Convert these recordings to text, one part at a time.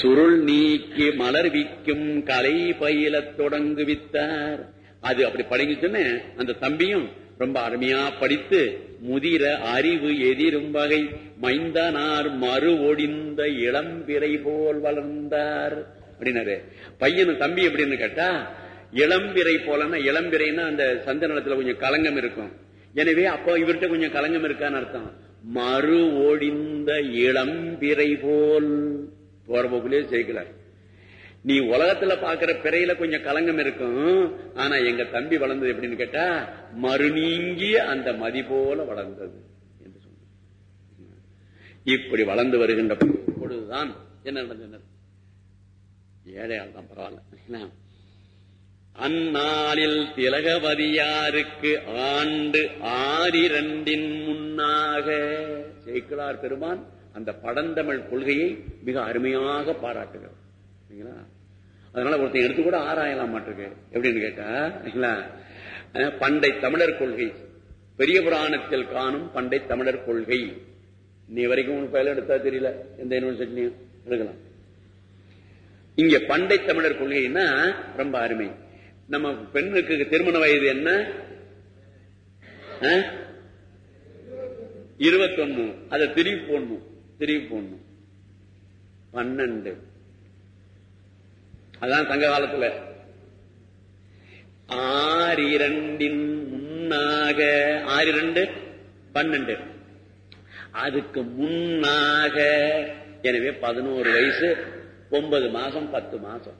சுருள் நீக்கி மலர்விக்கும் கலை பயில தொடங்குவித்தார். அது அப்படி படிச்சுன்னு அந்த தம்பியும் ரொம்ப அருமையா படித்து முதிர அறிவு எதிரும் வகை மைந்தனார் மறு ஒடிந்த இளம்பிறை போல் வளர்ந்தார். அப்படின்னாரு. பையன் தம்பி எப்படின்னு கேட்டா இளம்பிறை போலன்னா இளம்பிறைன்னா அந்த சந்தனத்துல கொஞ்சம் கலங்கம் இருக்கும். எனவே அப்போ இவர்கிட்ட கொஞ்சம் கலங்கம் இருக்கான்னு அர்த்தம். மறு ஒடிந்த இளம்பிறை போல் போற போக்குலயே நீ உலகத்துல பாக்குற பிறையில கொஞ்சம் கலங்கம் இருக்கும் ஆனா எங்க தம்பி வளர்ந்தது எப்படின்னு கேட்டா மறுநீங்கிய அந்த மதி போல வளர்ந்தது என்று சொன்ன இப்படி வளர்ந்து வருகின்ற பொழுதுதான் என்ன நடந்தது ஏழையால் தான் பரவாயில்ல அந்நாளில் திலகவதியாருக்கு ஆண்டு ஆறிரண்டின் முன்னாக சேக்கிழார் பெருமான். அந்த படந்தமிழ் கொள்கையை மிக அருமையாக பாராட்டுகிறோம் சரிங்களா? அதனால ஒருத்தன் எடுத்து கூட ஆராயலாம் மாட்டிருக்கு. எப்படின்னு கேட்டா சரிங்களா? பண்டை தமிழர் கொள்கை. பெரிய புராணத்தில் காணும் பண்டை தமிழர் கொள்கை. நீ வரைக்கும் உன் பயில எடுத்தா தெரியல. எந்த யூனிவர்சிட்டிலையும் எடுக்கலாம். இங்க பண்டை தமிழர் கொள்கைன்னா ரொம்ப அருமை. நம்ம பெண்ணுக்கு திருமண வயது என்ன? இருபத்தொன்னு. அதை திருப்பி போடணும். திருப்பி போடணும் பன்னெண்டு. அதான் சங்க காலத்துல. ஆறிரண்டின் முன்னாக ஆறு இரண்டு பன்னெண்டு. அதுக்கு முன்னாக எனவே பதினோரு வயசு ஒன்பது மாசம் பத்து மாசம்.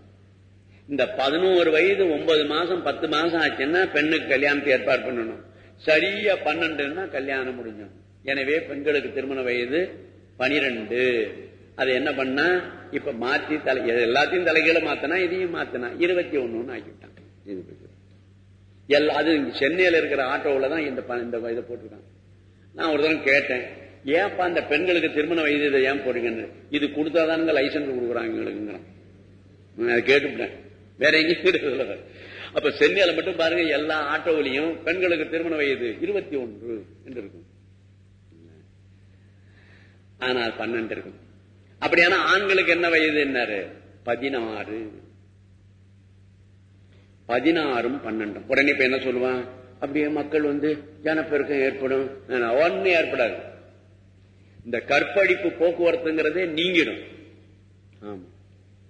இந்த பதினோரு வயது ஒன்பது மாசம் பத்து மாசம் ஆச்சுன்னா பெண்ணுக்கு கல்யாணத்தை ஏற்பாடு பண்ணணும். சரியா பன்னெண்டுன்னா கல்யாணம் முடிஞ்சிடும் எனவே பெண்களுக்கு திருமண வயது பனிரெண்டு. அது என்ன பண்ணா இப்ப மாத்தி தலை எல்லாத்தையும் தலைகீழ மாத்தினா இதையும் மாத்தினா இருபத்தி ஒண்ணுன்னு ஆக்கிவிட்டான் இது எல்லா அது சென்னையில இருக்கிற ஆட்டோவில் தான் இந்த இந்த இதை போட்டிருக்காங்க. நான் ஒரு தரம் கேட்டேன் ஏன்ப்பா அந்த பெண்களுக்கு திருமண வயது இதை ஏன் போடுங்கன்னு? இது கொடுத்தாதானுங்க லைசன்ஸ் கொடுக்குறாங்க எங்களுக்குங்கிறான் நான் அதை கேட்டுவிட்டேன். வேற எங்கேயும் அப்ப சென்னையில மட்டும் பாருங்க எல்லா ஆட்டோவிலையும் பெண்களுக்கு திருமண வயது இருபத்தி ஒன்று என்று இருக்கும். ஆனால் பன்னெண்டு இருக்கும். அப்படியான ஆண்களுக்கு என்ன வயது என்னாரு? பதினாறு. பதினாறும் பன்னெண்டும். உடனே இப்ப என்ன சொல்லுவான்? அப்படியே மக்கள் வந்து ஜனப்பெருக்கம் ஏற்படும். ஒன்னு ஏற்படாது. இந்த கற்பழிப்பு போக்குவரத்துங்கிறதே நீங்கிடும். ஆமா.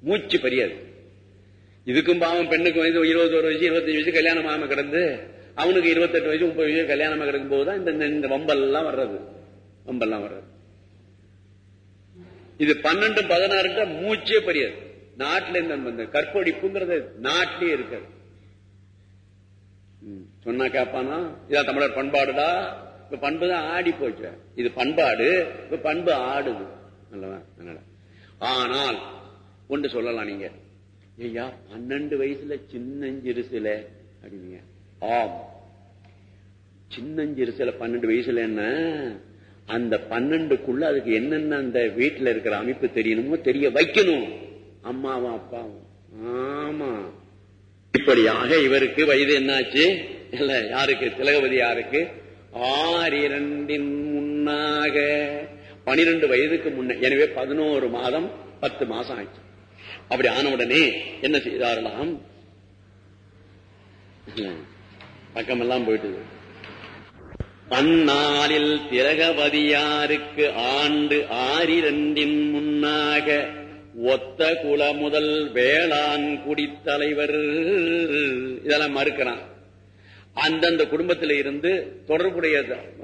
மூச்சு பரியாது. இதுக்கும் பாவம் பெண்ணுக்கு இருபத்தி ஒரு வயசு இருபத்தஞ்சு வயசு கல்யாணம் ஆகாம கிடந்து அவனுக்கு இருபத்தெட்டு வயசு முப்பது வயசு கல்யாணமா கிடக்கும் போதுதான் இந்த வம்பல் எல்லாம் வர்றது. வம்பெல்லாம் வர்றது. இது பன்னெண்டு பதினாறு மூச்சே பெரியது. நாட்டில இந்த இந்த கற்பழிப்புங்கிறது நாட்டிலே இருக்காது. சொன்னா கேப்பானா? இதான் தமிழர் பண்பாடுடா. இப்ப பண்பு தான் ஆடி போச்சு இது பண்பாடு இப்ப பண்பு ஆடுது. ஆனால் ஒன்று சொல்லலாம் நீங்க. ஐயா பன்னெண்டு வயசுல சின்னஞ்சிறுசுல அப்படிங்க ஆம். சின்னஞ்சிறுசுல பன்னெண்டு வயசுல என்ன? அந்த பன்னெண்டுக்குள்ள அதுக்கு என்னென்ன அந்த வீட்டுல இருக்கிற அமைப்பு தெரியணுமோ தெரிய வைக்கணும். அம்மாவும் அப்பாவும். ஆமா. இப்படியாக இவருக்கு வயது என்னாச்சு? இல்ல யாருக்கு? திலகபதி யாருக்கு? ஆறு இரண்டின் முன்னாக. பனிரெண்டு வயதுக்கு முன்ன. எனவே பதினோரு மாதம் பத்து மாசம் ஆயிடுச்சு. அப்படி ஆன உடனே என்ன செய்தாரலாம் பக்கமெல்லாம் போயிட்டு அந்நாளில் திரகபதியாருக்கு ஆண்டு ஆறிரண்டின் முன்னாக ஒத்த குல முதல் வேளாண் குடித்தலைவர். இதெல்லாம் மறுக்கிறான். அந்தந்த குடும்பத்தில இருந்து தொடர்புடைய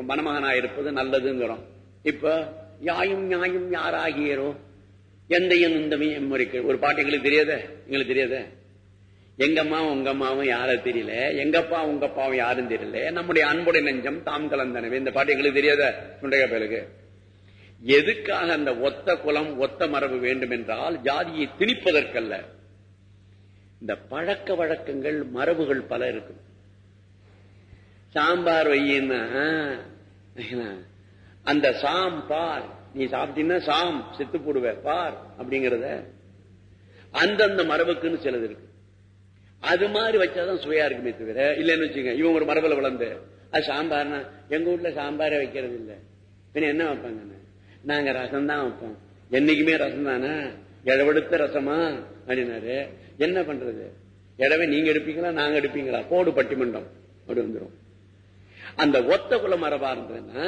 மணமகனா இருப்பது நல்லதுங்கிறோம். இப்ப யாயும் நியாயும் யாராகியரோ? எந்தையும் இந்த முறைக்கு ஒரு பாட்டு எங்களுக்கு தெரியாத? எங்களுக்கு தெரியாத? எங்க உங்க அம்மாவும் யார தெரியல? எங்கப்பா உங்கப்பாவும் உங்க அப்பாவும் யாரும் தெரியல. நம்முடைய அன்புடைய நெஞ்சம் தாம் கலந்தனவே. இந்த பாட்டு எங்களுக்கு தெரியாத சுண்டையா பயலுக்கு. எதுக்காக அந்த ஒத்த குலம் ஒத்த மரபு வேண்டும் என்றால் ஜாதியை திணிப்பதற்கல்ல. இந்த பழக்க வழக்கங்கள் மரபுகள் பல இருக்கு சாம்பார் வையின்னா அந்த சாம் பார். நீ சாப்பிட்டீங்கன்னா சாம் செத்து போடுவ பார் அப்படிங்கறத. அந்தந்த மரபுக்குன்னு சிலது இருக்கு. அது மாதிரி வச்சாதான் சுவையா இருக்குமே தவிர இல்லைன்னு வச்சுங்க இவன் ஒரு மரபுல வளர்ந்து அது சாம்பார்னா எங்க வீட்டுல சாம்பாரே வைக்கிறது இல்ல. பின்ன என்ன வைப்பாங்க? நாங்க ரசம் தான் வைப்போம். என்னைக்குமே ரசம் தானே? எழவெடுத்த ரசமா? அப்படின்னாரு. என்ன பண்றது? இடவே நீங்க எடுப்பீங்களா? நாங்க எடுப்பீங்களா? போடு பட்டிமன்றம். அப்படி வந்துடும் அந்த ஒத்த குல மரபா இருந்ததுன்னா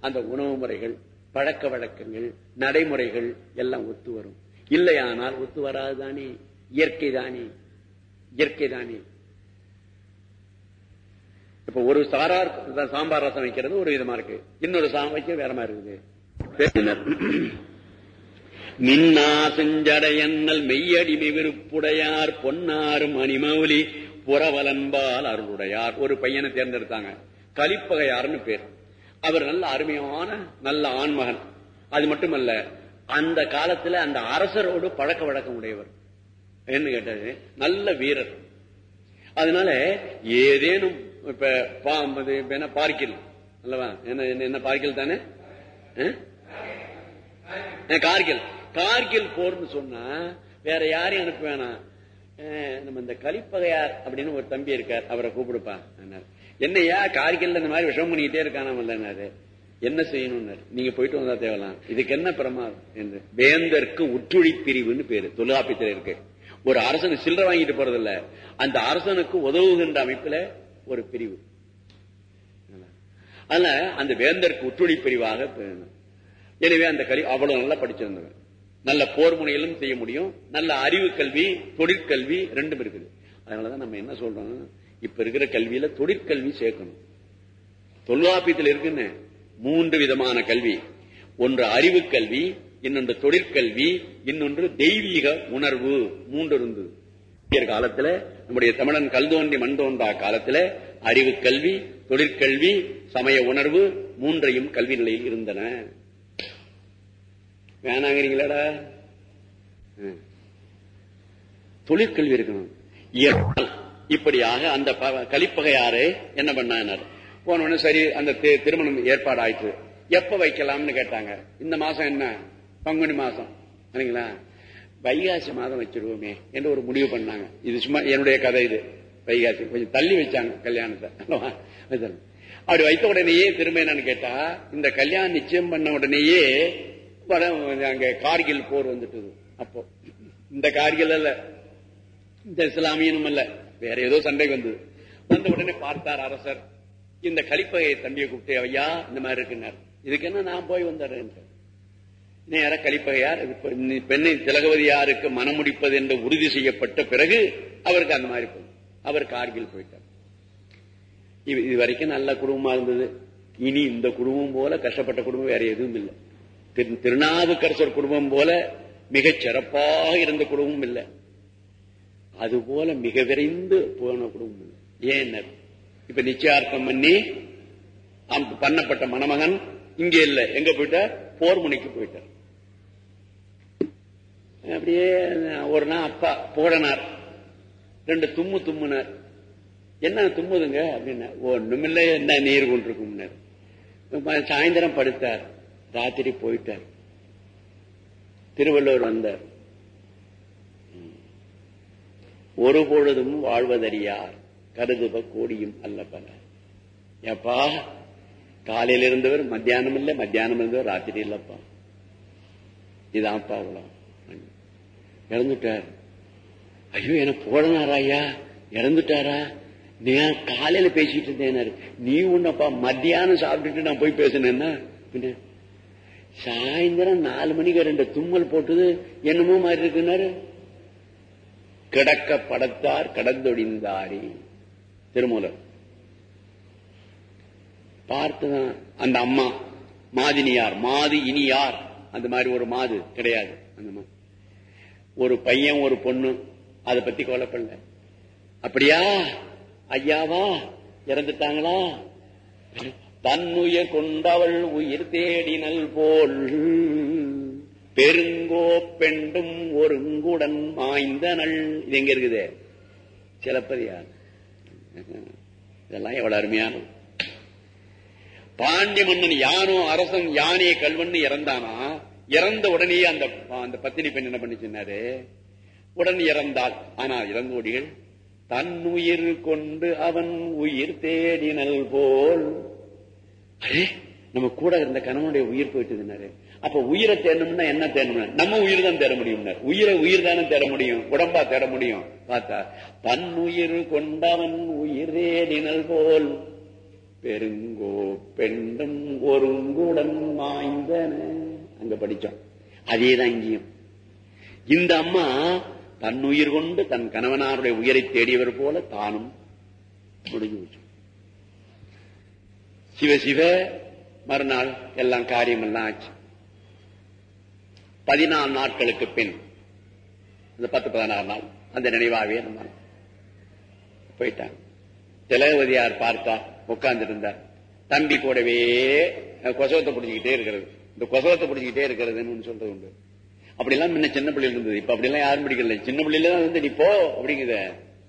அந்த உணவு முறைகள் பழக்க வழக்கங்கள் நடைமுறைகள் எல்லாம் ஒத்து வரும். இல்லையானால் ஒத்து வராது தானே இயற்கை தானே? இயற்கை தானே இப்ப ஒரு சாரார் சாம்பார் ரசம் வைக்கிறது ஒரு விதமா இருக்கு. இன்னொரு சாம் வைக்க வேற மாதிரி இருக்குது. மின்னா செஞ்சடையன்னல் மெய்யடிமை விருப்புடையார் பொன்னாரும் அணிமௌலி புறவலன்பால் அருளுடையார். ஒரு பையனை தேர்ந்தெடுத்தாங்க. கலிப்பகையார்னு பேர். அவர் நல்ல அருமையான நல்ல ஆண்மகன். அது மட்டுமல்ல அந்த காலத்துல அந்த அரசரோடு பழக்க வழக்கம் உடையவர். என்ன கேட்டாரு? நல்ல வீரர். அதனால ஏதேனும் இப்ப என்ன பார்க்கில் அல்லவா? என்ன என்ன பார்க்கில் தானே? கார்கில். கார்கில் போர்னு சொன்னா வேற யாரையும் அனுப்ப வேணாம். நம்ம இந்த கலிப்பகையார் அப்படின்னு ஒரு தம்பி இருக்கார் அவரை கூப்பிடுப்பா என்னையா கார்கில் இந்த மாதிரி விஷம் பண்ணிக்கிட்டே இருக்கானாமல்லன்னாரு என்ன செய்யணும்னாரு? நீங்க போயிட்டு வந்தா தேவலாம். இதுக்கு என்ன பிரமாதம்? என்று. வேந்தற்கு உற்றுழி பிரிவுன்னு பேரு. தொல்காப்பியத்தில் இருக்கு. ஒரு அரசனு சில்லற வாங்கிட்டு போறதில்ல. அந்த அரசனுக்கு உதவுகின்ற அமைப்புல ஒரு பிரிவு. அதனால அந்த வேந்தருக்கு உற்றுழி பிரிவாக எனவே அந்த கல்வி அவ்வளவு நல்லா படிச்சிருந்தவன். நல்ல போர் முனையிலும் செய்ய முடியும். நல்ல அறிவு கல்வி தொழிற்கல்வி ரெண்டும் இருக்குது. அதனாலதான் நம்ம என்ன சொல்றோம் இப்ப இருக்கிற கல்வியில தொழிற்கல்வி சேர்க்கணும். தொல்காப்பியத்தில் இருக்குன்னு மூன்று விதமான கல்வி. ஒன்று அறிவு கல்வி இன்னொன்று தொழிற்கல்வி இன்னொன்று தெய்வீக உணர்வு மூன்று இருந்தது காலத்துல நம்முடைய தமிழன் கல் தோன்றி மண் தோன்றா காலத்துல அறிவு கல்வி தொழிற்கல்வி சமய உணர்வு மூன்றையும் கல்வி நிலையில் இருந்தன. வேணாங்கிறீங்களாடா? தொழிற்கல்வி இருக்கணும். இப்படியாக அந்த கலிப்பகையாரே என்ன பண்ணார் போன சரி அந்த திருமணம் ஏற்பாடு ஆயிற்று எப்ப வைக்கலாம்னு கேட்டாங்க. இந்த மாசம் என்ன? பங்குனி மாசம் சரிங்களா? வைகாசி மாதம் வச்சிருவோமே என்று ஒரு முடிவு பண்ணாங்க. இது சும்மா என்னுடைய கதை இது. வைகாசி கொஞ்சம் தள்ளி வச்சாங்க கல்யாணத்தை. அப்படி வைத்த உடனேயே திரும்ப என்னன்னு கேட்டா இந்த கல்யாணம் நிச்சயம் பண்ண உடனேயே அங்க கார்கில் போர் வந்துட்டு அப்போ இந்த கார்கில் அல்ல. இந்த இஸ்லாமியனும் அல்ல. வேற ஏதோ சண்டை வந்தது. வந்த உடனே பார்த்தார் அரசர் இந்த கலிப்பகை தம்பியை கூப்பிட்டு ஐயா இந்த மாதிரி இருக்குன்னார். இதுக்கு என்ன நான் போய் வந்தேன் நேர கலிப்பகையார் பெண்ணை திலகவதியாருக்கு மனம் முடிப்பது என்று உறுதி செய்யப்பட்ட பிறகு அவருக்கு அந்த மாதிரி போய் அவர் கார்கில் போயிட்டார். இது வரைக்கும் நல்ல குடும்பமா இருந்தது. இனி இந்த குடும்பம் போல கஷ்டப்பட்ட குடும்பம் வேற எதுவும் இல்லை. திருநாவுக்கரசர் குடும்பம் போல மிகச் சிறப்பாக இருந்த குடும்பம் இல்லை. அது போல மிக விரைந்து போன குடும்பம் ஏன் இப்ப நிச்சயார்த்தம் பண்ணி பண்ணப்பட்ட மணமகன் இங்க இல்லை. எங்க போயிட்டார்? போர் முனைக்கு போயிட்டார். அப்படியே ஒரு நாள் அப்பா போடனார் ரெண்டு தும்மு தும்முனார். என்ன தும்முதுங்க? அப்படின்னா ஒண்ணுமில்லை என்ன நீர் கொண்டிருக்கும் சாயந்தரம் படுத்தார். ராத்திரி போயிட்டார். திருவள்ளுவர் வந்தார். ஒரு பொழுதும் வாழ்வதறியார். கருதுப கோடியும் அல்ல பல ஏப்பா காலையில இருந்தவர் மத்தியானம் இல்ல மத்தியானம் இருந்தவர் ராத்திரி இல்லப்பா. இதான்ப்பா உலகம் இறந்துட்டார். ஐயோ என்ன போடனாரா ஐயா இறந்துட்டாரா? நீ காலையில பேசிட்டு இருந்தேனாரு நீ உன்னப்பா மத்தியானம் சாப்பிட்டுட்டு நான் போய் பேசினேன்னா சாயந்தரம் நாலு மணிக்கு ரெண்டு தும்மல் போட்டது என்னமோ மாதிரி இருக்குன்னாரு கிடக்க படத்தார் கடந்தொடிந்தாரி திருமூலர். பார்த்துதான் அந்த அம்மா மாதினியார் மாது இனியார். அந்த மாதிரி ஒரு மாது கிடையாது அந்த மாதிரி ஒரு பையன் ஒரு பொண்ணு அதை பத்தி கவலைப்படல அப்படியா? ஐயாவா? இறந்துட்டாங்களா? தன்னுயர் கொண்டவள் உயிர் தேடினல் போல் பெருங்கோ பெண்டும் ஒருங்குடன் மாய்ந்தனள். இது எங்க இருக்குது? சிலப்பதியார். இதெல்லாம் எவ்வளவு அருமையான. பாண்டிய மன்னன் யானோ அரசன் யானையை கல்வன் இறந்தானா? இறந்த உடனே அந்த அந்த பத்தினி பெண் என்ன பண்ணி சொன்னாரு? உடன் இறந்தாள். ஆனால் இறந்தோடிகள் தன் உயிர் கொண்டு அவன் உயிர் தேடினல் போல். அரே நம்ம கூட இருந்த கணவனுடைய உயிர் போயிட்டு அப்ப உயிரை தேடணும்னா என்ன தேடணும் நம்ம உயிர் தான் தேட முடியும் உயிரை உயிர் தானே தேட முடியும். உடம்பா தேட முடியும். பார்த்தா உயிர் கொண்டவன் உயிர் தேடினல் போல். பெருங்கோ பெண்டும் ஒருங்குடன் வாய்ந்தன அங்க படிச்சோம். அதேதான் இங்கேயும். இந்த அம்மா தன் உயிர் கொண்டு தன் கணவனாருடைய உயிரை தேடியவர் போல தானும் முடிஞ்சு வச்சு சிவ சிவ மறுநாள் எல்லாம் காரியம் எல்லாம் ஆச்சு. பதினாலு நாட்களுக்கு பின் இந்த பத்து பதினாறு நாள் அந்த நினைவாகவே நம்ம போயிட்டாங்க. திலகவதியார் பார்த்தா உட்கார்ந்து இருந்தார் தம்பி கூடவே கொசவத்தை பிடிச்சிக்கிட்டே இருக்கிறது. இந்த கொசவத்தை பிடிச்சிக்கிட்டே இருக்கிறதுன்னு சொல்றது உண்டு. அப்படி எல்லாம் முன்ன சின்ன பிள்ளைல இருந்தது. இப்ப அப்படி எல்லாம் யாரும் பிடிக்கல. சின்ன பிள்ளைல தான் வந்து நீ போ அப்படிங்குத.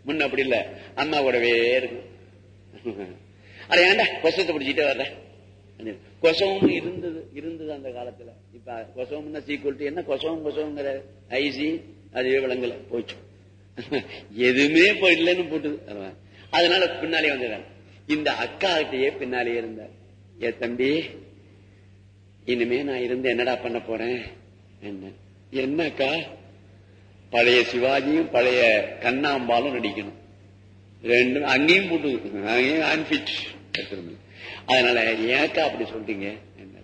முன்ன அப்படி இல்ல. அம்மா கூடவே இருக்கு அட ஏன்டா கொசத்தை பிடிச்சிட்டே வர்ற? கொசவம் இருந்தது இருந்தது அந்த காலத்துல. இப்ப கொசவம்னா சீக்குவல் என்ன? கொசவம் கொசவங்கிற ஐசி அதுவே விளங்கல போச்சு. எதுவுமே போயிடலன்னு போட்டுது. அதனால பின்னாலே வந்துடுறாங்க இந்த அக்கா கிட்டயே பின்னாலே இருந்தார். ஏ தம்பி இனிமே நான் இருந்து என்னடா பண்ண போறேன்? என்ன? என்னக்கா? பழைய சிவாஜியும் பழைய கண்ணாம்பாலும் நடிக்கணும். ரெண்டும் அங்கேயும் போட்டு அங்கேயும் அன்பிட் அதனால ஏக்கா அப்படி சொல்றீங்க? என்ன?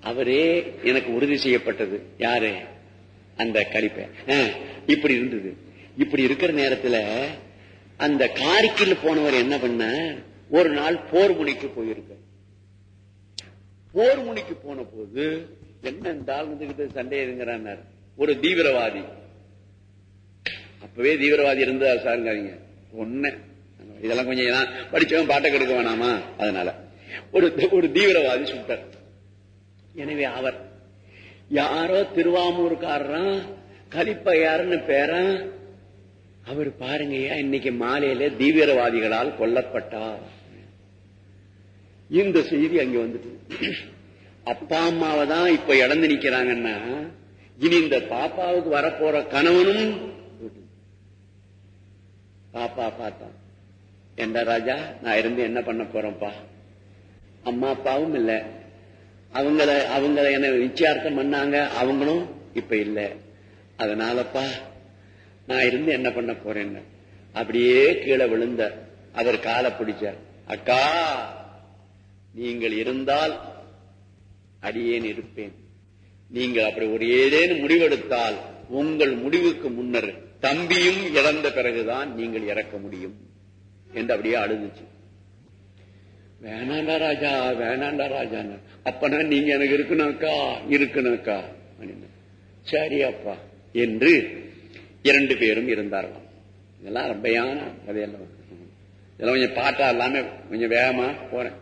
அவரே எனக்கு உறுதி செய்யப்பட்டது. யாரு? அந்த கழிப்ப இப்படி இருந்தது. இப்படி இருக்கிற நேரத்துல அந்த காரிக்கில் போனவர் என்ன பண்ண ஒரு நாள் போர் முனைக்கு போயிருக்க போர் முனைக்கு போன போது என்ன இருந்தால் வந்துகிட்டு சண்டை இருங்கிறார் ஒரு தீவிரவாதி. அப்பவே தீவிரவாதி இருந்தா சாருங்காதீங்க ஒண்ணு. இதெல்லாம் கொஞ்சம் படிச்சவன் பாட்டை கெடுக்க வேணாமா? அதனால. ஒரு ஒரு தீவிரவாதி சுட்டர் எனவே அவர் யாரோ திருவாமூர்காரன் கலிப்பையாருன்னு பேரன் அவர் பாருங்கய்யா இன்னைக்கு மாலையில தீவிரவாதிகளால் கொல்லப்பட்டார். இந்த செய்தி அங்க வந்துட்டு. அப்பா அம்மாவை தான் இப்ப இழந்து நிக்கிறாங்கன்னா இனி இந்த பாப்பாவுக்கு வரப்போற கணவனும் பாப்பா பார்த்தான் என்ன ராஜா நான் இருந்து என்ன பண்ண போறேன்ப்பா? அம்மா அப்பாவும் இல்ல. அவங்கள அவங்கள என்ன நிச்சயார்த்தம் பண்ணாங்க அவங்களும் இப்ப இல்ல. அதனாலப்பா நான் இருந்து என்ன பண்ண போறேன்னு. அப்படியே கீழே விழுந்த அவர் காலை பிடிச்சார். அக்கா நீங்கள் இருந்தால் அடியேன் இருப்பேன். நீங்கள் அப்படி ஒரு ஏதேனும் முடிவெடுத்தால் உங்கள் முடிவுக்கு முன்னர் தம்பியும் இறந்த பிறகுதான் நீங்கள் இறக்க முடியும் என்று அப்படியே அழுதுச்சு. வேணாண்டா ராஜா வேணாண்டா ராஜா அப்பனா நீங்க எனக்கு இருக்கணும்க்கா இருக்கணும்க்கா சரி அப்பா என்று இரண்டு பேரும் இருந்தார்களாம். இதெல்லாம் ரொம்பயான கதையெல்லாம். இதெல்லாம் கொஞ்சம் பாட்டா எல்லாமே கொஞ்சம் வேகமா போறேன்.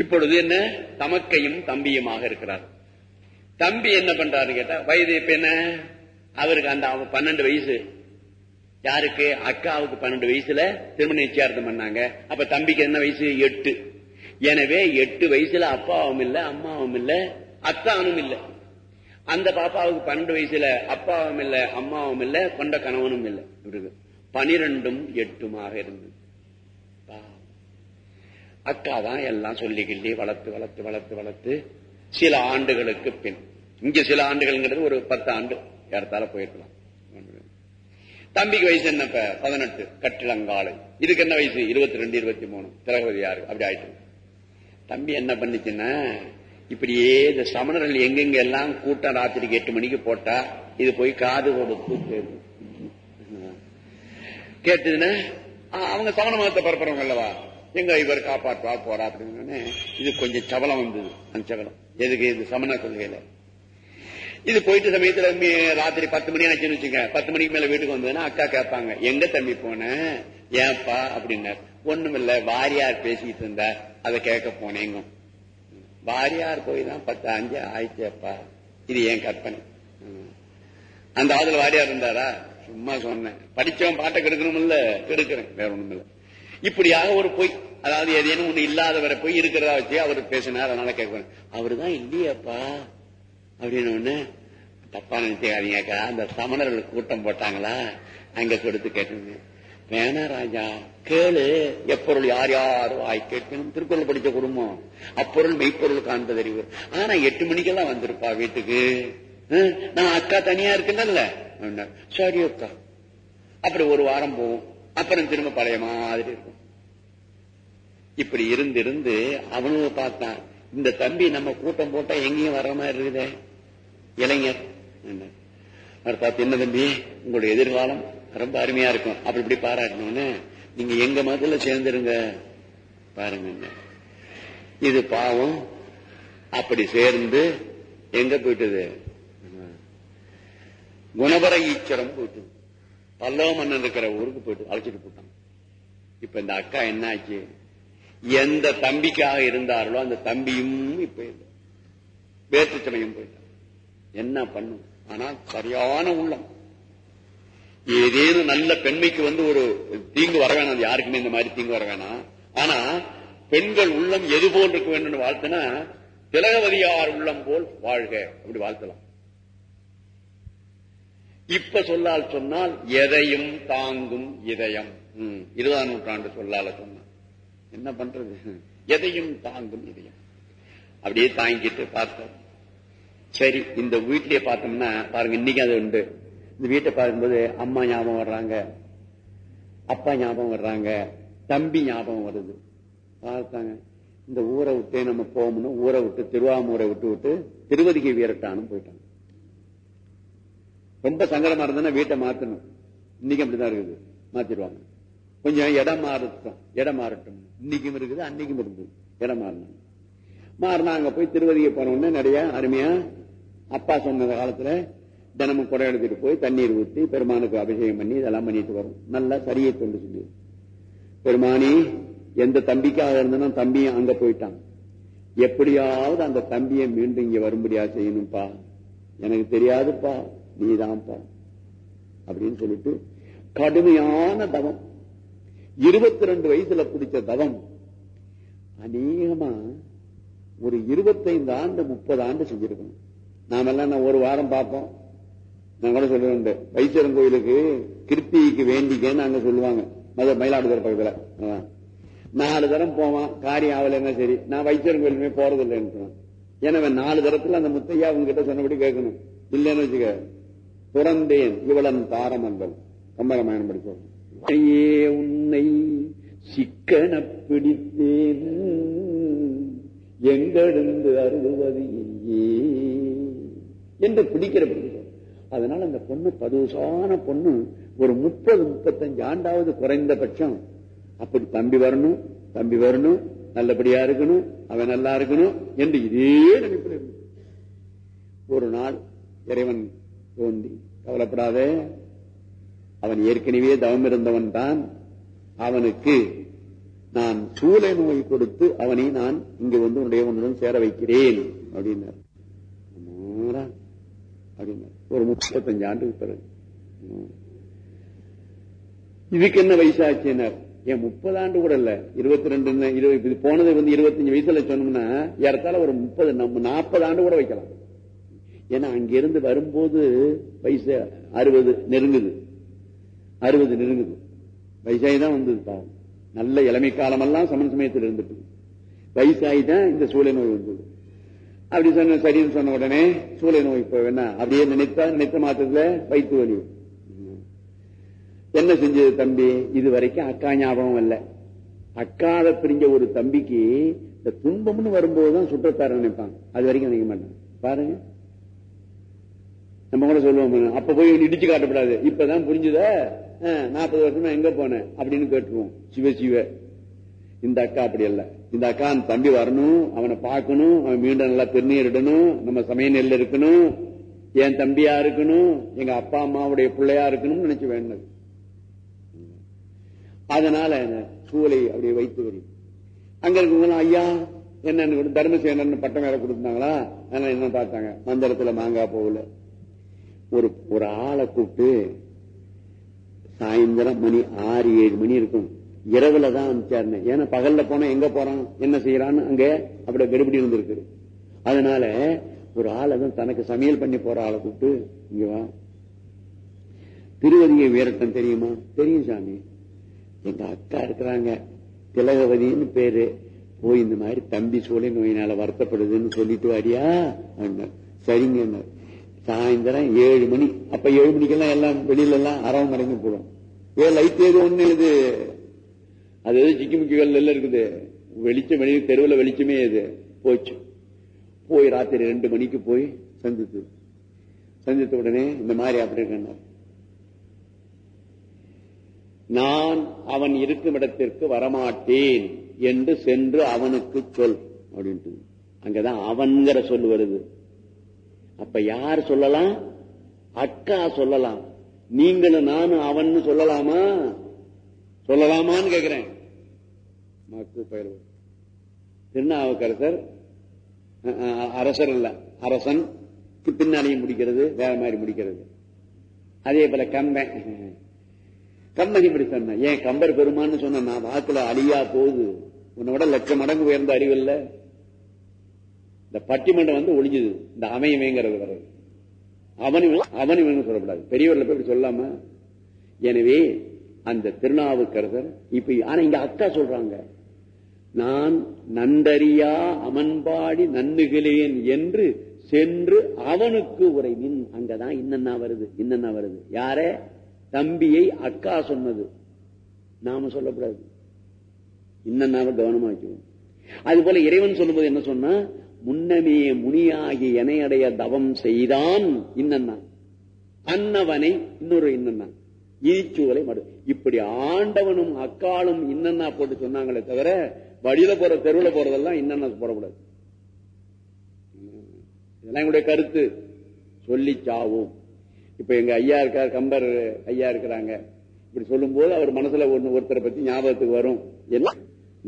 இப்பொழுது என்ன? தமக்கையும் தம்பியுமாக இருக்கிறார். தம்பி என்ன பண்றாரு கேட்டா வயது இப்ப என்ன? அவருக்கு அந்த பன்னெண்டு வயசு. யாருக்கு? அக்காவுக்கு பன்னெண்டு வயசுல திருமண நிச்சயார்த்தம் பண்ணாங்க. அப்ப தம்பிக்கு என்ன வயசு? எட்டு. எனவே எட்டு வயசுல அப்பாவும் இல்ல அம்மாவும் இல்ல அத்தானும் இல்ல. அந்த பாப்பாவுக்கு பன்னெண்டு வயசுல அப்பாவும் இல்ல அம்மாவும் இல்ல கொண்ட கணவனும் இல்ல. இவருக்கு பனிரெண்டும் எட்டுமாக இருந்தது. அக்கா தான் எல்லாம் சொல்லி கிள்ளி வளர்த்து வளர்த்து வளர்த்து வளர்த்து சில ஆண்டுகளுக்கு பின். இங்க சில ஆண்டுகள்ங்கிறது ஒரு பத்து ஆண்டு. ஏறத்தால போயிருக்கலாம். தம்பிக்கு வயசு என்ன இப்ப? பதினெட்டு. கட்டிலங்காலை இதுக்கு என்ன வயசு? இருபத்தி ரெண்டு இருபத்தி மூணு திரகவதி ஆறு அப்படி ஆயிட்டு. தம்பி என்ன பண்ணிச்சுன்னா இப்படியே இந்த சமணர்கள் எங்கெங்க எல்லாம் கூட்டம் ராத்திரிக்கு எட்டு மணிக்கு போட்டா இது போய் காது கொடுத்து கேட்கும் கேட்டதுன்னா அவங்க சமண மதத்தை பரப்புறவங்க அல்லவா? எங்க இவர் காப்பாற்றுவா போறா அப்படின்னு இது கொஞ்சம் சபலம் வந்தது அந்த சபலம். எதுக்கு? இது சமண கொள்கையில. இது போயிட்டு சமயத்துல ராத்திரி பத்து மணி ஆச்சுன்னு வச்சுங்க பத்து மணிக்கு மேல வீட்டுக்கு வந்ததுன்னா அக்கா கேட்பாங்க எங்க தம்பி போன? ஏன்பா? அப்படின்னார். ஒண்ணுமில்ல வாரியார் பேசிட்டு இருந்தா அதை கேட்க போனேங்க வாரியார் போய் தான் பத்து அஞ்சு ஆயிடுச்சேப்பா. இது என் கற்பனை. அந்த ஆதல் வாரியார் இருந்தாரா? சும்மா சொன்னேன். படிச்சவன் பாட்டை கெடுக்கணும்ல கெடுக்கிறேன். வேற ஒண்ணும் இல்ல இப்படியாக ஒரு பொய் அதாவது ஏதேனும் ஒண்ணு இல்லாதவரை போய் இருக்கிறதா வச்சு அவர் பேசினார் அதனால அவரு தான் இல்லையாப்பா அப்படின்னு ஒண்ணு தப்பா நினைச்சாதீங்கக்கா அந்த சமணர்கள் கூட்டம் போட்டாங்களா? அங்க கொடுத்து கேட்டுங்க. வேணா ராஜா கேளு. எப்பொருள் யார் யார் வாய் கேட்கணும்? திருக்குறள் படிச்ச குடும்பம். அப்பொருள் மெய்ப்பொருள் காண்பதறிவு. ஆனா எட்டு மணிக்கெல்லாம் வந்திருப்பா வீட்டுக்கு. நான் அக்கா தனியா இருக்கேன்ல சரி அக்கா. அப்படி ஒரு வாரம் போகும் அப்புறம் திரும்ப பழைய மாதிரி இருக்கும். இப்படி இருந்திருந்து அவனும் பார்த்தான் இந்த தம்பி நம்ம கூட்டம் போட்டா எங்கேயும் வர்ற மாதிரி இருக்குதே. இளைஞர் பார்த்து என்ன தம்பி உங்களுடைய எதிர்காலம் ரொம்ப அருமையா இருக்கும். அப்படி இப்படி பாராட்டணும்னு நீங்க எங்க மதத்துல சேர்ந்துருங்க? பாருங்க இது பாவம். அப்படி சேர்ந்து எங்க போயிட்டது? குணபர ஈச்சரம் போயிட்டு பல்லவ மன்னன் இருக்கிற ஊருக்கு போயிட்டு அழைச்சிட்டு போட்டான். இப்ப இந்த அக்கா என்ன ஆச்சு எந்த தம்பிக்காக இருந்தார்களோ அந்த தம்பியும் இப்ப இல்லை. வேற்று சமயம் போயிட்டான். என்ன பண்ணும்? ஆனா சரியான உள்ளம். ஏதேனும் நல்ல பெண்மைக்கு வந்து ஒரு தீங்கு வர வேணாம். அது யாருக்குமே இந்த மாதிரி தீங்கு வர வேணாம். ஆனா பெண்கள் உள்ளம் எது போல் இருக்க வேண்டும் வாழ்த்துனா திலகவதியார் உள்ளம் போல் வாழ்க. அப்படி வாழ்த்தலாம். இப்ப சொல்லால் சொன்னால் எதையும் தாங்கும் இதயம். இருபதாம் நூற்றாண்டு சொல்லால சொன்ன. என்ன பண்றது? எதையும் தாங்கும் இதயம். அப்படியே தாங்கிட்டு பார்த்தோம். சரி இந்த வீட்லயே பார்த்தோம்னா பாருங்க இன்னைக்கு அது உண்டு. இந்த வீட்டை பார்க்கும்போது அம்மா ஞாபகம் வர்றாங்க அப்பா ஞாபகம் வர்றாங்க தம்பி ஞாபகம் வருது. பார்த்தாங்க. இந்த ஊரை விட்டு நம்ம போகணும்னு ஊரை விட்டு திருவாமூரை விட்டு விட்டு திருவதிகை வீரட்டானும் போயிட்டாங்க. ரொம்ப சங்கடமா இருந்ததுன்னா வீட்டை மாத்தணும். இன்னைக்கு அப்படிதான் இருக்குது. மாத்திடுவாங்க. கொஞ்சம் இடம் மாறட்டும். இடம் மாறட்டும். இன்னைக்கும் இருக்குது அன்னைக்கும் இருக்குது. இடம் மாறணும். மாறினா அங்க போய் திருவதிகை போன நிறைய அருமையா அப்பா சொன்ன காலத்துல தினமும் குறை எடுத்துட்டு போய் தண்ணீர் ஊற்றி பெருமானுக்கு அபிஷேகம் பண்ணி இதெல்லாம் பண்ணிட்டு வரும். நல்லா சரியை கொண்டு சொல்லி. பெருமானி எந்த தம்பிக்காக இருந்தனா தம்பியும் அங்க போயிட்டான். எப்படியாவது அந்த தம்பியை மீண்டும் இங்க வரும்படியா செய்யணும்ப்பா எனக்கு தெரியாதுப்பா. நீதான் நீதான்ப்பா அப்படின்னு சொல்லிட்டு கடுமையான தவம். இருபத்தி ரெண்டு வயசுல பிடிச்ச தவம். அநேகமா ஒரு இருபத்தைந்து ஆண்டு முப்பது ஆண்டு செஞ்சிருக்கணும். நாமெல்லாம் நான் ஒரு வாரம் பார்ப்போம். நான் கூட சொல்லுவேன் வைத்தியரன் கோயிலுக்கு கிருத்திக்கு வேண்டிக்கன்னு அங்க சொல்லுவாங்க. மத மயிலாடுதுறை பக்கத்துல. நாலு தரம் போவான். காரியம் ஆகலைன்னா சரி? நான் வைத்தியரன் கோயிலுமே போறது இல்லைன்னு எனவே நாலு தரத்துல அந்த முத்தையா அவங்க கிட்ட சொன்னபடி கேட்கணும். இல்லைன்னு வச்சுக்க. துறந்தேன் இவளன் தாரமந்தல் கம்பராமாயணம் படிச்சோம் உன்னை சிக்கன பிடித்தேன். எங்கெழுந்து அருள்வது என்று பிடிக்கிற பிடிக்கும். அதனால அந்த பொண்ணு பதுசான பொண்ணு. ஒரு முப்பது முப்பத்தஞ்சு ஆண்டாவது குறைந்தபட்சம் அப்படி தம்பி வரணும் தம்பி வரணும் நல்லபடியா இருக்கணும் அவன் நல்லா இருக்கணும் என்று இதே நினைப்பில் ஒரு நாள் இறைவன் தோன்றி கவலைப்படாதே. அவன் ஏற்கனவே தவம் இருந்தவன் தான். அவனுக்கு நான் சூளை நோய் கொடுத்து அவனை நான் இங்க வந்து உன்னுடைய உன்னுடன் சேர வைக்கிறேன் அப்படின்னார். அப்படின்னார். ஒரு முப்பத்தஞ்சு ஆண்டுக்கு பிறகு. இதுக்கு என்ன வயசாச்சினர் ஏன் முப்பது ஆண்டு கூட இல்ல இருபத்தி ரெண்டு இது போனது வந்து இருபத்தஞ்சு வயசுல சொன்னோம்னா ஏறத்தால ஒரு முப்பது நம்ம நாற்பது ஆண்டு கூட வைக்கலாம். ஏன்னா அங்கிருந்து வரும்போது வயசு அறுபது நெருங்குது. அறுபது நெருங்குது. வயசாகி தான் வந்தது பாவம். நல்ல இளமை காலமெல்லாம் சமன் சமயத்தில் இருந்துட்டு. வயசாகி தான் இந்த சூளை நோய் வந்தது. அப்படி சொன்ன சரின்னு சொன்ன உடனே சூளை நோய் இப்போ வேணா அப்படியே நினைத்தா நினைத்த மாத்திரத்துல வைத்து வலி. என்ன செஞ்சது தம்பி? இது வரைக்கும் அக்கா ஞாபகம் இல்லை அக்காத பிரிஞ்ச ஒரு தம்பிக்கு இந்த துன்பம்னு வரும்போதுதான் சுற்றத்தார நினைப்பாங்க. அது வரைக்கும் நினைக்க மாட்டாங்க. பாருங்க. நம்ம கூட சொல்லுவோம் அப்ப போய் இடிச்சு காட்டப்படாது. இப்பதான் புரிஞ்சுத? நாற்பது வருஷமா எங்க போனேன் அப்படின்னு கேட்டுருவோம். சிவ சிவ. இந்த அக்கா அப்படி அல்ல. இந்த அக்கா அந்த தம்பி வரணும் அவனை பார்க்கணும் அவன் மீண்டும் நல்லா திருநீரிடணும் நம்ம சமய நெல் இருக்கணும் என் தம்பியா இருக்கணும் எங்க அப்பா அம்மாவுடைய பிள்ளையா இருக்கணும்னு நினைச்சு வேண்டது அதனால சூளை அப்படியே வைத்து வரி அங்க இருக்கவங்க ஐயா என்ன தர்மசேனன் பட்டம் வேற கொடுத்தாங்களா அதனால என்ன பார்த்தாங்க? மந்திரத்துல மாங்காய் போகல. ஒரு ஒரு ஆளை கூப்பிட்டு சாயந்தரம் மணி ஆறு ஏழு மணி இருக்கும். இரவுல தான் அனுப்பிச்சாருன்னு. ஏன்னா பகல்ல போனா எங்க போறான்? என்ன செய்யறான்னு அங்க அப்படி கெடுபடி இருந்திருக்கு. அதனால ஒரு ஆளை தான் தனக்கு சமையல் பண்ணி போற ஆளை கூப்பிட்டு இங்க வா. திருவதிய வீரட்டம் தெரியுமா? தெரியும் சாமி. எங்க அக்கா இருக்கிறாங்க. திலகவதின்னு பேரு. போய் இந்த மாதிரி தம்பி சோழ நோயினால வருத்தப்படுதுன்னு சொல்லிட்டு வாரியா அப்படின்னார். சரிங்க சாயந்தரம் ஏழு மணி. அப்ப ஏழு மணிக்கெல்லாம் எல்லாம் வெளியில எல்லாம் அரவம் மடங்கி போடும். ஏ லைட் ஏது ஒண்ணு இது? அது எது சிக்கி முக்கிகள் எல்லாம் இருக்குது. வெளிச்சம் வெளியே தெருவில் வெளிச்சமே இது. போச்சு. போய் ராத்திரி ரெண்டு மணிக்கு போய் சந்தித்து. சந்தித்த உடனே இந்த மாதிரி அப்படி இருக்கேன் நான் அவன் இருக்கும் இடத்திற்கு வரமாட்டேன் என்று சென்று அவனுக்கு சொல். அப்படின்ட்டு. அங்கதான் அவன்கிற சொல் வருது. அப்ப யார் சொல்லலாம்? அக்கா சொல்லலாம். நீங்களும் நானும் அவன் சொல்லலாமா? சொல்லலாமான்னு கேக்குறேன். மக்கு பயிர் திருநாவுக்கரசர் அரசர் இல்ல அரசன் பின்னாடியும் முடிக்கிறது வேற மாதிரி முடிக்கிறது. அதே போல கம்பன். கம்பன் இப்படி சொன்ன ஏன் கம்பர் பெருமான்னு சொன்ன நான் வாக்குல அழியா போகுது. உன்னை விட லட்சம் மடங்கு உயர்ந்த அறிவு இல்லை. இந்த பட்டிமன்றம் வந்து ஒளிஞ்சுது. இந்த அமையமேங்கிறது வர்றது அவனி அவனி சொல்லக்கூடாது. பெரியவர்களை போய் சொல்லாம. எனவே அந்த திருநாவுக்கரசர் இப்ப ஆனா இங்க அக்கா சொல்றாங்க. நான் நன்றறியா அமன்பாடி நன்னுகிறேன் என்று சென்று அவனுக்கு உரைவின் அங்கதான் இன்னன்னா வருது இன்னன்னா வருது. யார? தம்பியை அக்கா சொன்னது. நாம சொல்லக்கூடாது. இன்னன்னாவ கவனமா வைக்கணும். அது போல இறைவன் சொல்லும்போது என்ன சொன்னா முன்னமே முனியாகி எனையடைய தவம் செய்தான் இன்னன்னா. அன்னவனை இன்னொரு இன்னன்னா. ஈச்சூலை மடு. இப்படி ஆண்டவனும் அக்காலும் இன்னன்னா போட்டு சொன்னாங்களே தவிர வழியில போற தெருவுல போறதெல்லாம் இன்னன்னா போடக்கூடாது. இதெல்லாம் எங்களுடைய கருத்து. சொல்லி சாவும். இப்ப எங்க ஐயா இருக்கார் கம்பர் ஐயா இருக்கிறாங்க. இப்படி சொல்லும் போது அவர் மனசுல ஒண்ணு ஒருத்தரை பத்தி ஞாபகத்துக்கு வரும். என்ன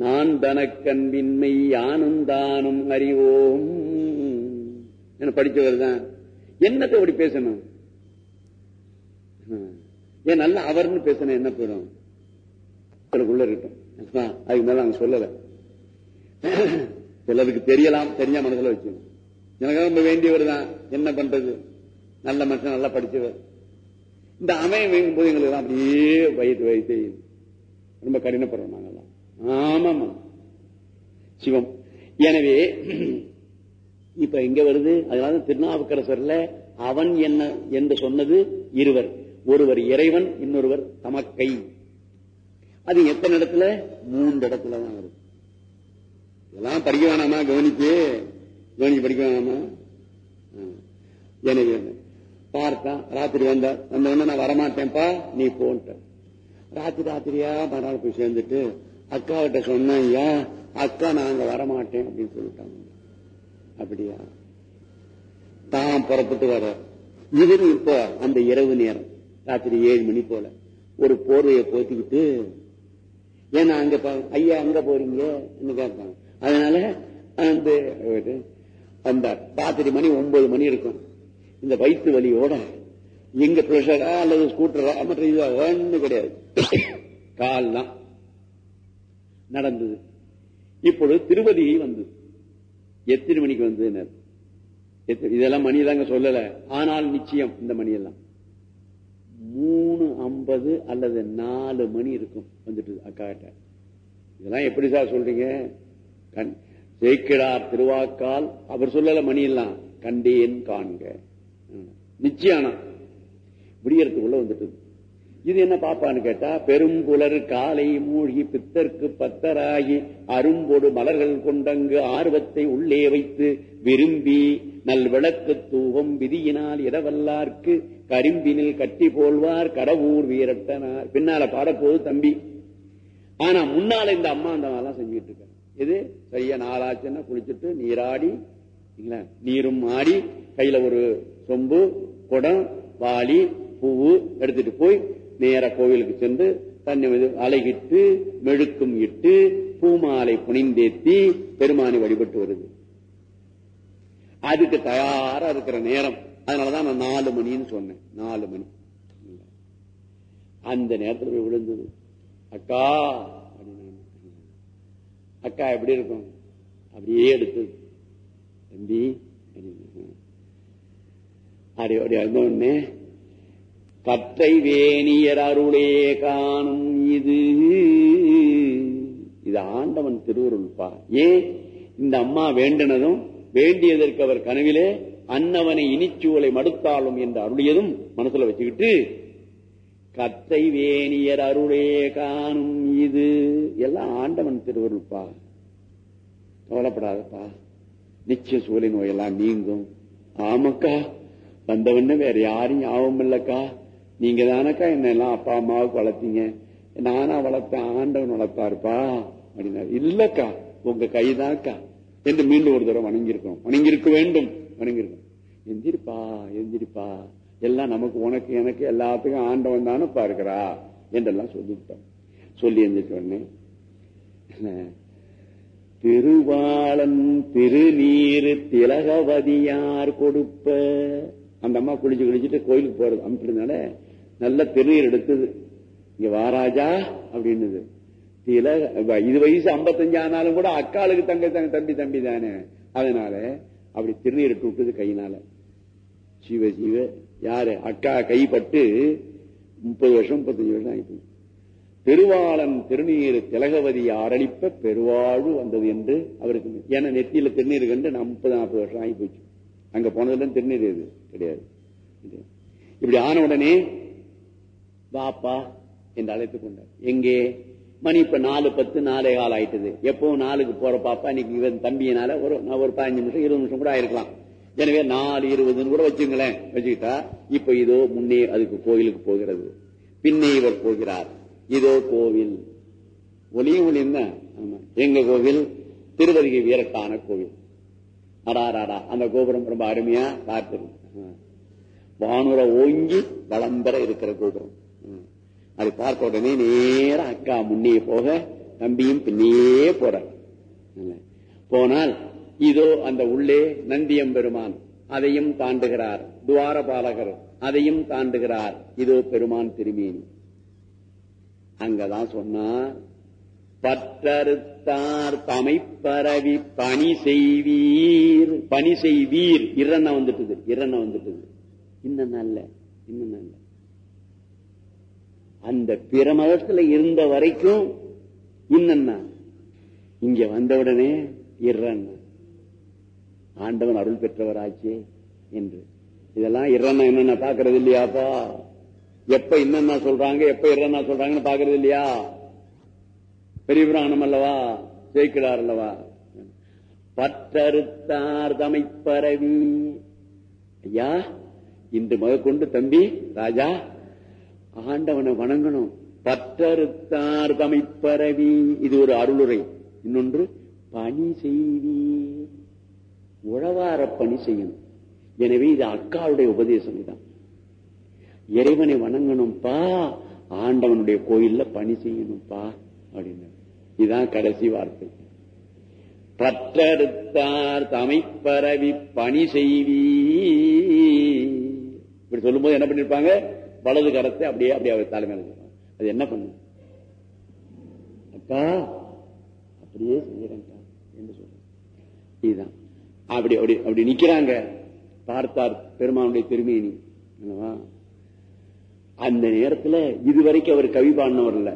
நான் தனக்கன்பின்மை யானும் தானும் அறிவோம். என படிச்சவர் தான். என்னத்தை அப்படி பேசணும்? ஏன் நல்ல அவர்னு பேசணும் என்ன போயிடும் உள்ள இருக்கட்டும். அதுக்கு மேல அவங்க சொல்லல. சிலருக்கு தெரியலாம் தெரிஞ்ச மனசுல வச்சுக்கணும். எனக்கு ரொம்ப வேண்டியவர் தான். என்ன பண்றது? நல்ல மனுஷன் நல்லா படிச்சவர். இந்த அமையும் போது எங்களுக்கு எல்லாம் அப்படியே வயிற்று வயிற்று ரொம்ப கடினப்படுறோம் நாங்க. ஆமா சிவம். எனவே இப்ப எங்க வருது? அதனால திருநாவுக்கரசர்ல அவன் என்ன என்று சொன்னது இருவர். ஒருவர் இறைவன் இன்னொருவர் தமக்கை. அது எத்தனை இடத்துல? மூன்று இடத்துல தான் வருது. இதெல்லாம் படிக்க வேணாமா? கவனிச்சு கவனிச்சு படிக்க வேணாமா? ஆ. எனவே பார்த்தான் ராத்திரி வந்தா வந்த உடனே நான் வரமாட்டேன்ப்பா நீ போன்ட்ட. ராத்திரி ராத்திரியா மறுநாள் போய் சேர்ந்துட்டு அக்காவிட்ட சொன்னேன் ஐயா அக்கா நாங்க வரமாட்டேன்? அப்படின்னு சொல்லிட்டாங்க. அப்படியா? தான் புறப்பட்டு வர. இவரு இப்போ அந்த இரவு நேரம் ராத்திரி ஏழு மணி போல ஒரு போர்வையை போத்திக்கிட்டு ஏன்னா அங்க பா- ஐயா அங்க போறீங்க? கேட்பாங்க. அதனால அந்த அந்த ராத்திரி மணி ஒன்பது மணி இருக்கும். இந்த வயிற்று வலியோட எங்க ப்ரெஷரா அல்லது ஸ்கூட்டரா மற்ற இதுவா ஒண்ணு கிடையாது. கால் தான் நடந்தது. இப்பொழுது திருவதி வந்தது எத்தனை மணிக்கு வந்தது இதெல்லாம் மணி தாங்க சொல்லல. ஆனால் நிச்சயம் இந்த மணி எல்லாம் மூணு ஐம்பது அல்லது நாலு மணி இருக்கும் வந்துட்டு அக்காட்ட. இதெல்லாம் எப்படி சார் சொல்றீங்க? கண் சேக்கிடார் திருவாக்கால் அவர் சொல்லல மணி எல்லாம் கண்டேன் காண்க. நிச்சயம். விடியறதுக்குள்ள வந்துட்டு இது என்ன பாப்பான்னு கேட்டா பெரும்புலர் காலை மூழ்கி பித்தர்க்கு பத்தராகி அரும்பொடு மலர்கள் கொண்டங்கு ஆர்வத்தை உள்ளே வைத்து விரும்பி நல் விளக்கு தூவம் விதியினால் இடவல்லார்க்கு கரும்பினில் கட்டி போல்வார் கடவுர் வீரட்டனார் பின்னால பாடப்போது தம்பி. ஆனா முன்னால இந்த அம்மா அந்த மாதிரிலாம் செஞ்சுட்டு இருக்க இது சரியா நாளாச்சுன்னா குளிச்சுட்டு நீராடி நீரும் ஆடி கையில ஒரு சொம்பு குடம் வாளி பூவு எடுத்துட்டு போய் நேர கோவிலுக்கு சென்று தன்னை அலைகிட்டு மெழுக்கும் இட்டு பூமாலை புனிந்தேத்தி பெருமானை வழிபட்டு வருது. அதுக்கு தயாரா இருக்கிற நேரம். அதனாலதான் நான் நாலு மணின்னு சொன்னேன். நாலு மணி. அந்த நேரத்தில் போய் விழுந்தது. அக்கா அக்கா எப்படி இருக்கும்? அப்படியே எடுத்தது. தம்பி அப்படி அப்படி இருந்த உடனே கற்றை வேணியர் அருளே காணும் இது. இது ஆண்டவன் திருவருள்பா ஏன் இந்த அம்மா வேண்டினதும் வேண்டியதற்கு அவர் கனவிலே அன்னவனை இனிச்சூலை மடுத்தாலும் என்று அருளியதும் மனசுல வச்சுக்கிட்டு கற்றை வேணியர் அருளே காணும் இது. எல்லாம் ஆண்டவன் திருவருள்பா கவலைப்படாதப்பா. நிச்சய சூழலை நோயெல்லாம் நீங்கும். ஆமாக்கா வந்தவன்னு வேற யாரும் ஞாபகம் இல்லக்கா நீங்க தானக்கா என்ன எல்லாம் அப்பா அம்மாவுக்கு வளர்த்தீங்க? நானா வளர்த்தேன் ஆண்டவன் வளர்த்தாருப்பா அப்படின்னா இல்லக்கா உங்க கைதான்க்கா என்று மீண்டும் ஒரு தடவை வணங்கியிருக்கோம் வணங்கியிருக்க வேண்டும். வணங்கியிருக்கோம் எந்திரிப்பா எந்திரிப்பா. எல்லாம் நமக்கு உனக்கு எனக்கு எல்லாத்துக்கும் ஆண்டவன் தானே பார்க்கிறா என்றெல்லாம் சொல்லிவிட்டோம். சொல்லி எந்திரிச்ச திருவாளன் திருநீர் திலகவதியார் கொடுப்ப. அந்த அம்மா குளிச்சு குளிச்சுட்டு கோயிலுக்கு போறது அனுப்பினால நல்ல திருநீர் எடுத்தது. இங்க வாராஜா அப்படின்னுது. திலக இது வயசு ஐம்பத்தஞ்சு ஆனாலும் கூட அக்காளுக்கு தங்க தங்க தம்பி தம்பி தானே. அதனால அப்படி திருநீர் இட்டு விட்டது கையினால. சிவ சிவ யாரு? அக்கா கைப்பட்டு முப்பது வருஷம் முப்பத்தஞ்சு வருஷம் ஆயிட்டு. பெருவாளன் திருநீர் திலகவதி ஆரளிப்ப பெருவாழ்வு வந்தது என்று அவருக்கு ஏன்னா நெத்தியில திருநீர் கண்டு நான் முப்பது நாற்பது வருஷம் ஆகி போச்சு. அங்க போனதுல திருநீர் எது? கிடையாது. இப்படி ஆன உடனே வாப்பா என்று அழைத்துக் கொண்டார். எங்கே? மணி இப்ப நாலு பத்து நாலே கால் ஆயிட்டது. எப்பவும் நாலுக்கு போற பாப்பா இன்னைக்கு இவன் தம்பியினால ஒரு ஒரு பதினஞ்சு நிமிஷம் இருபது நிமிஷம் கூட ஆயிருக்கலாம். எனவே நாலு இருபதுன்னு கூட வச்சுங்களேன் வச்சுக்கிட்டா இப்ப இதோ முன்னே அதுக்கு கோயிலுக்கு போகிறது. பின்னே இவர் போகிறார். இதோ கோவில். ஒளியும் ஒளியும் தான். எங்க கோவில்? திருவதிகை வீரட்டான கோவில். அடாராடா அந்த கோபுரம் ரொம்ப அருமையா பார்த்திருக்கு வானுரை ஓங்கி வளம்பெற இருக்கிற கோபுரம். அதை பார்த்த உடனே நேரம் அக்கா முன்னே போக தம்பியும் பின்னே போற போனால் இதோ அந்த உள்ளே நந்தியம் பெருமான் அதையும் தாண்டுகிறார். துவார பாலகர் அதையும் தாண்டுகிறார். இதோ பெருமான் திருமேனி. அங்கதான் சொன்னார் பற்றறுத்தார் தமை பரவி பணி செய்வீர். பணி செய்வீர். இரண்ண வந்துட்டுது. இரண்ண வந்துட்டுது. இன்னும் நல்ல இன்னும் நல்ல. அந்த பிற மதத்துல இருந்த வரைக்கும் இன்னன்னா? இங்க வந்தவுடனே இரண்ண ஆண்டவன் அருள் பெற்றவராச்சே என்று. இதெல்லாம் இரண்ணா என்னென்ன பாக்குறது இல்லையாப்பா? எப்ப என்னென்ன சொல்றாங்க எப்ப இறன்னா சொல்றாங்கன்னு பாக்குறது இல்லையா? பெரிய புராணம் அல்லவா? ஜெயிக்கிறார் அல்லவா? பற்றறுத்தார் தமை பரவி ஐயா இன்று முதற்கொண்டு தம்பி ராஜா ஆண்டவனை வணங்கணும். பற்றறுத்தார் தமைப்பரவி. இது ஒரு அருளுரை. இன்னொன்று பணி செய்வி உழவார பணி செய்யணும் எனவே இது அக்காவுடைய உபதேசம் தான் இறைவனை வணங்கணும்பா. ஆண்டவனுடைய கோயில்ல பணி செய்யணும்பா அப்படின்னு இதுதான் கடைசி வார்த்தை. பற்றறுத்தார் தமைப்பரவி பணி செய்வி இப்படி சொல்லும்போது என்ன பண்ணிருப்பாங்க? வலது கரத்தை அப்படியே அப்படியே அவர் தலைமையில அது என்ன பண்ணு? அக்கா அப்படியே செய்யறேன்க்கா என்று சொல்றேன் இதுதான். அப்படி அப்படி அப்படி நிக்கிறாங்க பார்த்தார் பெருமானுடைய திருமேனி. அந்த நேரத்தில் இதுவரைக்கும் அவர் கவி பாடினவர் இல்ல.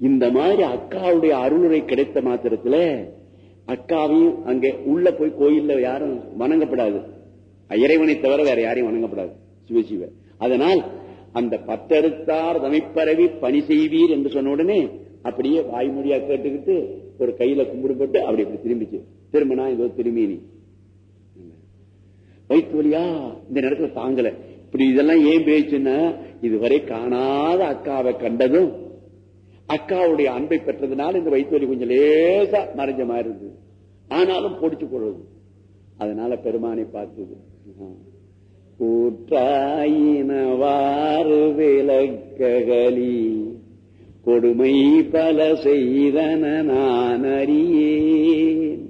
இந்த மாதிரி அக்காவுடைய அருளுரை கிடைத்த மாத்திரத்துல அக்காவையும் அங்கே உள்ள போய் கோயில்ல யாரும் வணங்கப்படாது. இறைவனை தவிர வேற யாரையும் வணங்கப்படாது. சிவசிவ அதனால் அந்த பத்தெடுத்தார் தமைப்பரவி பணி செய்வீர் என்று சொன்ன உடனே அப்படியே வாய்மொழியா கேட்டுக்கிட்டு ஒரு கையில கும்பிடுபட்டு அப்படி இப்படி திரும்பிச்சு. திரும்பினா இதோ திரும்பினி வயிற்று வழியா இந்த நேரத்துல தாங்கல. இப்படி இதெல்லாம் ஏன் பேச்சுன்னா இதுவரை காணாத அக்காவை கண்டதும் அக்காவுடைய அன்பை பெற்றதுனால இந்த வயிற்று வலி கொஞ்சம் லேசா மறைஞ்ச மாதிரி இருந்தது. ஆனாலும் பொடிச்சு கொள்வது அதனால பெருமானை பார்த்தது. கூற்றாயினவாறு விளக்ககலி கொடுமை பல செய்தன நான் அறியேன்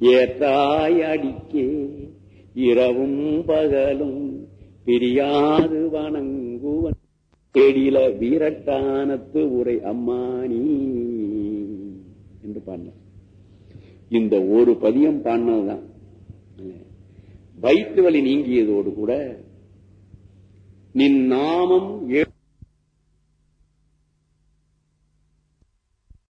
ஏத்தாய் அடிக்கே இரவும் பகலும் பிரியாது வணங்குவன். தேடில வீரட்டானத்து உரை அம்மானி என்று பாடின இந்த ஒரு பதியம் பாடினதுதான். வயிற்று வலி நீங்கியதோடு கூட நின் நாமம் ஏ-